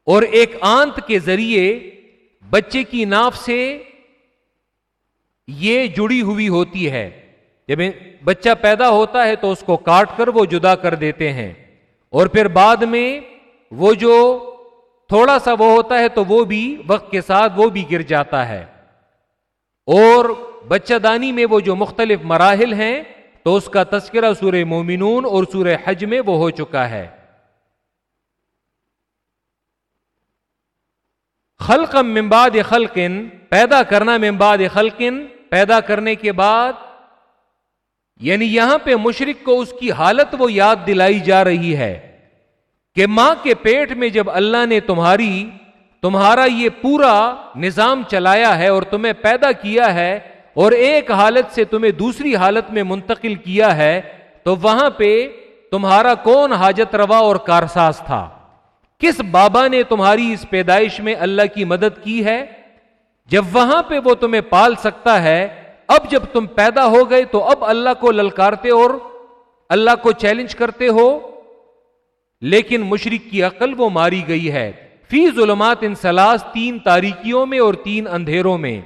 S1: اور ایک آنت کے ذریعے بچے کی ناف سے یہ جڑی ہوئی ہوتی ہے۔ جب بچہ پیدا ہوتا ہے تو اس کو کاٹ کر وہ جدا کر دیتے ہیں۔ اور پھر بعد میں وہ جو تھوڑا سا وہ ہوتا ہے تو وہ بھی وقت کے ساتھ وہ بھی گر جاتا ہے۔ اور بچہ دانی میں وہ جو مختلف مراحل ہیں تو اس کا تذکرہ سورہ مومنون اور سورہ حج میں وہ ہو چکا ہے۔ خلقم ممباد خلقن پیدا کرنا ممباد خلقن پیدا کرنے کے بعد یعنی یہاں پہ مشرق کو اس کی حالت وہ یاد دلائی جا رہی ہے کہ ماں کے پیٹ میں جب اللہ نے تمہاری، تمہارا یہ پورا نظام چلایا ہے اور تمہیں پیدا کیا ہے اور ایک حالت سے تمہیں دوسری حالت میں منتقل کیا ہے، تو وہاں پہ تمہارا کون حاجت روا اور کارساز تھا؟ کس بابا نے تمہاری اس پیدائش میں اللہ کی مدد کی ہے؟ جب وہاں پہ وہ تمہیں پال سکتا ہے، اب جب تم پیدا ہو گئے تو اب اللہ کو للکارتے اور اللہ کو چیلنج کرتے ہو۔ لیکن مشرق کی عقل وہ ماری گئی ہے۔ فی ظلمات ان سلاس تین تاریکیوں میں اور تین اندھیروں میں۔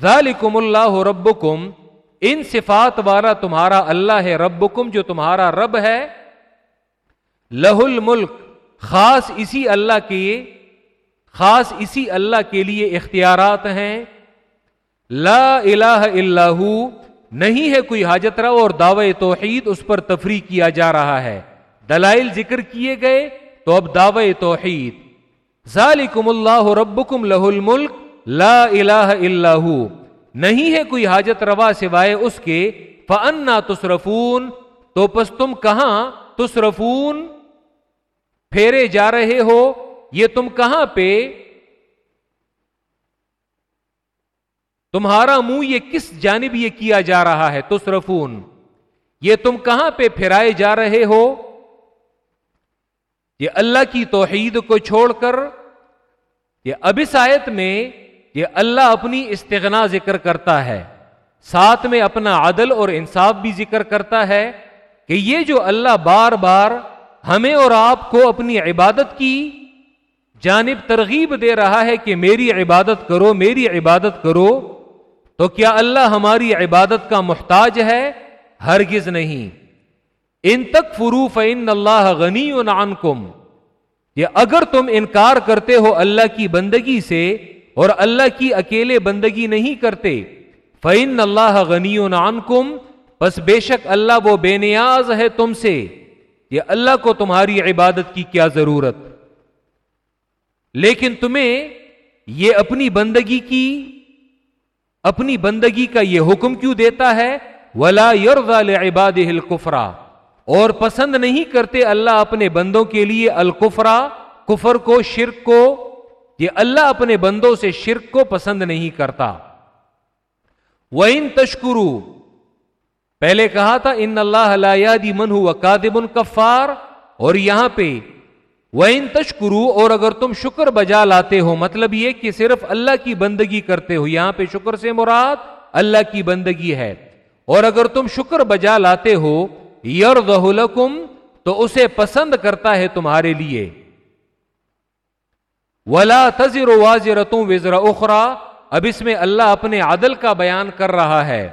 S1: ذالکم اللہ ربکم، ان صفات والا تمہارا اللہ ہے ربکم جو تمہارا رب ہے۔ لہ الملک، خاص اسی اللہ کے خاص اسی اللہ کے لیے اختیارات ہیں۔ لا الہ الا ہو، نہیں ہے کوئی حاجت رو اور دعوی توحید اس پر تفریح کیا جا رہا ہے۔ دلائل ذکر کیے گئے تو اب دعوی توحید۔ ذالکم اللہ ربکم لہ الملک، لا الہ الا ہو، نہیں ہے کوئی حاجت روا سوائے اس کے۔ فانا تصرفون، تو پس تم کہاں تصرفون؟ پھیرے جا رہے ہو۔ یہ تم کہاں پہ؟ تمہارا منہ یہ کس جانب یہ کیا جا رہا ہے تصرفون؟ یہ تم کہاں پہ پھرائے جا رہے ہو؟ یہ اللہ کی توحید کو چھوڑ کر، یہ اب اس آیت میں یہ اللہ اپنی استغنا ذکر کرتا ہے۔ ساتھ میں اپنا عدل اور انصاف بھی ذکر کرتا ہے کہ یہ جو اللہ بار بار ہمیں اور آپ کو اپنی عبادت کی جانب ترغیب دے رہا ہے کہ میری عبادت کرو، میری عبادت کرو، تو کیا اللہ ہماری عبادت کا محتاج ہے؟ ہرگز نہیں۔ ان تک فروف ان اللہ غنی عنکم۔ یہ اگر تم انکار کرتے ہو اللہ کی بندگی سے اور اللہ کی اکیلے بندگی نہیں کرتے فعن اللہ غنی عنکم۔ بس بے شک اللہ وہ بے نیاز ہے تم سے یہ اللہ کو تمہاری عبادت کی کیا ضرورت۔ لیکن تمہیں یہ اپنی بندگی کی، اپنی بندگی کا یہ حکم کیوں دیتا ہے؟ ولا عباد الکفرا اور پسند نہیں کرتے اللہ اپنے بندوں کے لیے الکفرا، کفر کو، شرک کو۔ یہ اللہ اپنے بندوں سے شرک کو پسند نہیں کرتا۔ وہ ان تشکرو پہلے کہا تھا ان اللہ من ہوا کادب کفار اور یہاں پہ ان تشکرو اور اگر تم شکر بجا لاتے ہو مطلب یہ کہ صرف اللہ کی بندگی کرتے ہو، یہاں پہ شکر سے مراد اللہ کی بندگی ہے۔ اور اگر تم شکر بجا لاتے ہو یور تو اسے پسند کرتا ہے تمہارے لیے۔ ولا تذر واضرتوں وزرا اخرا اب اس میں اللہ اپنے عدل کا بیان کر رہا ہے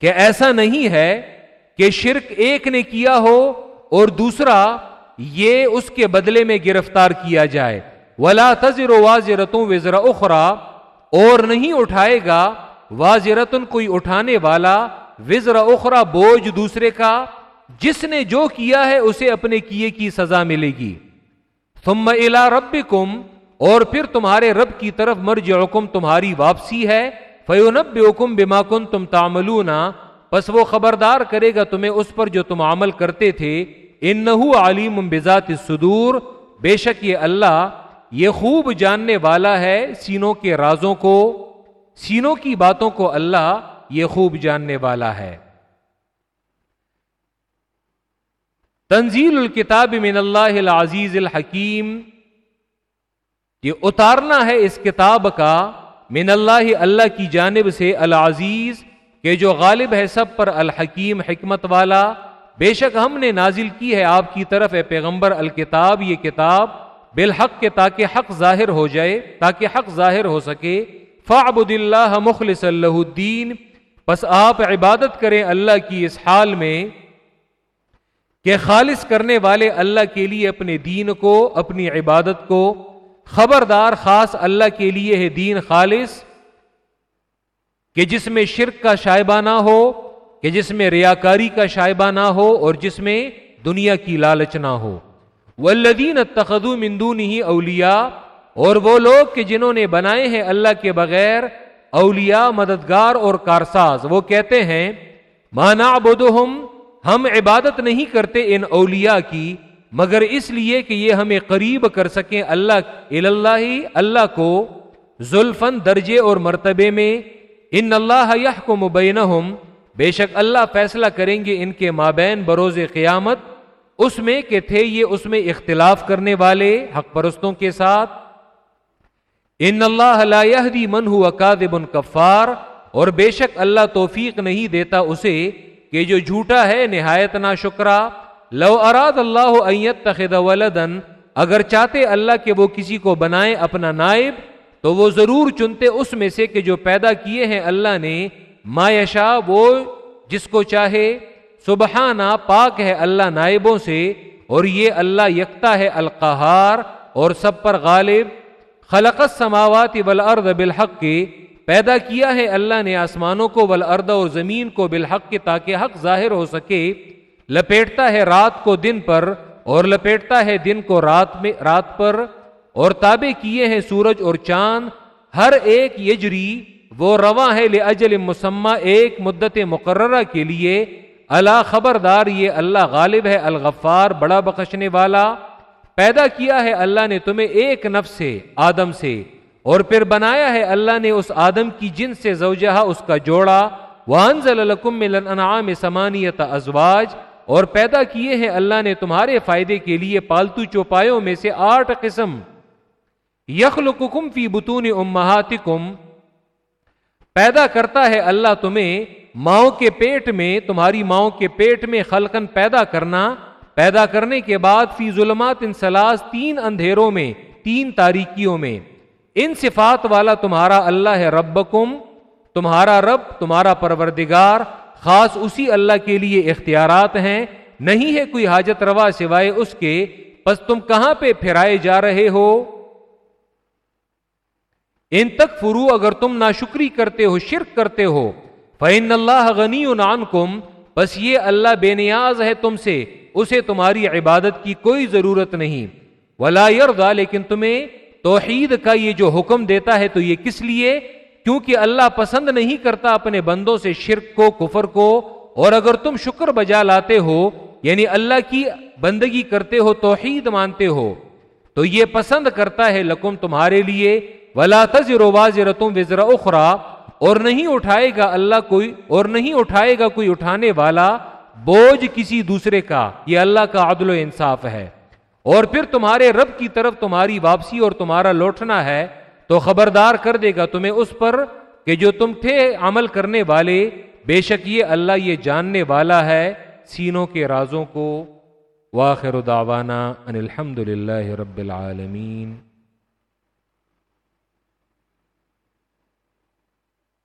S1: کہ ایسا نہیں ہے کہ شرک ایک نے کیا ہو اور دوسرا یہ اس کے بدلے میں گرفتار کیا جائے۔ ولا تذر واضرتوں وزرا اخرا اور نہیں اٹھائے گا واضرتن کوئی اٹھانے والا وزرا اخرا بوجھ دوسرے کا، جس نے جو کیا ہے اسے اپنے کیے کی سزا ملے گی۔ ثم الا ربکم اور پھر تمہارے رب کی طرف مرج تمہاری واپسی ہے۔ فیونب حکم بما کن تم تامل بس وہ خبردار کرے گا تمہیں اس پر جو تم عمل کرتے تھے۔ ان علیم بذات صدور بے شک یہ اللہ، یہ خوب جاننے والا ہے سینوں کے رازوں کو۔ سینوں کی باتوں کو اللہ یہ خوب جاننے والا ہے۔ تنزیل الکتاب من اللہ العزیز الحکیم۔ یہ اتارنا ہے اس کتاب کا من اللہ اللہ کی جانب سے العزیز، کہ جو غالب ہے سب پر الحکیم، حکمت والا۔ بے شک ہم نے نازل کی ہے آپ کی طرف ہے پیغمبر، الکتاب، یہ کتاب بالحق کے تاکہ حق ظاہر ہو جائے، تاکہ حق ظاہر ہو سکے۔ فعبد اللہ مخلص اللہ الدین۔ بس آپ عبادت کریں اللہ کی اس حال میں کہ خالص کرنے والے اللہ کے لیے اپنے دین کو، اپنی عبادت کو۔ خبردار خاص اللہ کے لیے ہے دین خالص کہ جس میں شرک کا شائبہ نہ ہو۔ کہ جس میں ریاکاری کا شائبہ نہ ہو اور جس میں دنیا کی لالچ نہ ہو۔ ولدین تخدو مندو نہیں اولیا اور وہ لوگ کہ جنہوں نے بنائے ہیں اللہ کے بغیر اولیاء مددگار اور کارساز، وہ کہتے ہیں مانا بدہم ہم عبادت نہیں کرتے ان اولیاء کی، مگر اس لیے کہ یہ ہمیں قریب کر سکیں اللہ اللہ اللہ کو زلفن درجے اور مرتبے میں ان اللہ کو مبین بے شک اللہ فیصلہ کریں گے ان کے مابین بروز قیامت، اس میں کہ تھے یہ اس میں اختلاف کرنے والے حق پرستوں کے ساتھ۔ ان اللہ لا يهدي من هو كاذب کفار، اور بے شک اللہ توفیق نہیں دیتا اسے کہ جو جھوٹا ہے نہایت نا شکرا لو اراد اللہ ولدن اگر چاہتے اللہ کہ وہ کسی کو بنائے اپنا نائب، تو وہ ضرور چنتے اس میں سے کہ جو پیدا کیے ہیں اللہ نے ما یشا وہ جس کو چاہے سبحانہ پاک ہے اللہ نائبوں سے، اور یہ اللہ یکتا ہے القہار اور سب پر غالب۔ خلقت سماوات والارض بالحق کے پیدا کیا ہے اللہ نے آسمانوں کو، والارض اور زمین کو بالحق کے تاکہ حق ظاہر ہو سکے۔ لپیٹتا ہے رات کو دن پر، اور لپیٹتا ہے دن کو رات میں، رات پر۔ اور تابع کیے ہیں سورج اور چاند، ہر ایک یجری وہ رواں ہے لے اجل مسمہ ایک مدت مقررہ کے لیے۔ اللہ خبردار یہ اللہ غالب ہے، الغفار، بڑا بخشنے والا۔ پیدا کیا ہے اللہ نے تمہیں ایک نفس سے، آدم سے۔ اور پھر بنایا ہے اللہ نے اس آدم کی جن سے زوجہ اس کا جوڑا۔ وانزل لکم من الانعام سمانیت ازواج۔ اور پیدا کیے ہیں اللہ نے تمہارے فائدے کے لیے پالتو چوپایوں میں سے آٹھ قسم۔ یخلقکم فی بطون امہاتکم۔ پیدا کرتا ہے اللہ تمہیں، ماؤں کے پیٹ میں، تمہاری ماؤں کے پیٹ میں خلقن پیدا کرنا۔ پیدا کرنے کے بعد فی ظلمات انسلاس تین اندھیروں میں، تین تاریکیوں میں۔ ان صفات والا تمہارا اللہ ہے ربکم۔ تمہارا رب، تمہارا پروردگار۔ خاص اسی اللہ کے لیے اختیارات ہیں۔ نہیں ہے کوئی حاجت روا سوائے اس کے۔ بس تم کہاں پہ پھرائے جا رہے ہو؟ ان تک فرو اگر تم ناشکری کرتے ہو، شرک کرتے ہو فین اللہ غنی نان کم بس یہ اللہ بے نیاز ہے تم سے، اسے تمہاری عبادت کی کوئی ضرورت نہیں۔ ولا یردا لیکن تمہیں توحید کا یہ جو حکم دیتا ہے تو یہ کس لیے؟ کیونکہ اللہ پسند نہیں کرتا اپنے بندوں سے شرک کو، کفر کو۔ اور اگر تم شکر بجا لاتے ہو یعنی اللہ کی بندگی کرتے ہو، توحید مانتے ہو، تو یہ پسند کرتا ہے لکم تمہارے لیے۔ ولا تم وزرا اخرا اور نہیں اٹھائے گا اللہ کوئی اور نہیں اٹھائے گا کوئی اٹھانے والا بوجھ کسی دوسرے کا، یہ اللہ کا عدل و انصاف ہے۔ اور پھر تمہارے رب کی طرف تمہاری واپسی اور تمہارا لوٹنا ہے، تو خبردار کر دے گا تمہیں اس پر کہ جو تم تھے عمل کرنے والے، بے شک یہ اللہ یہ جاننے والا ہے سینوں کے رازوں کو۔ واخر دعوانا ان الحمد للہ رب العالمین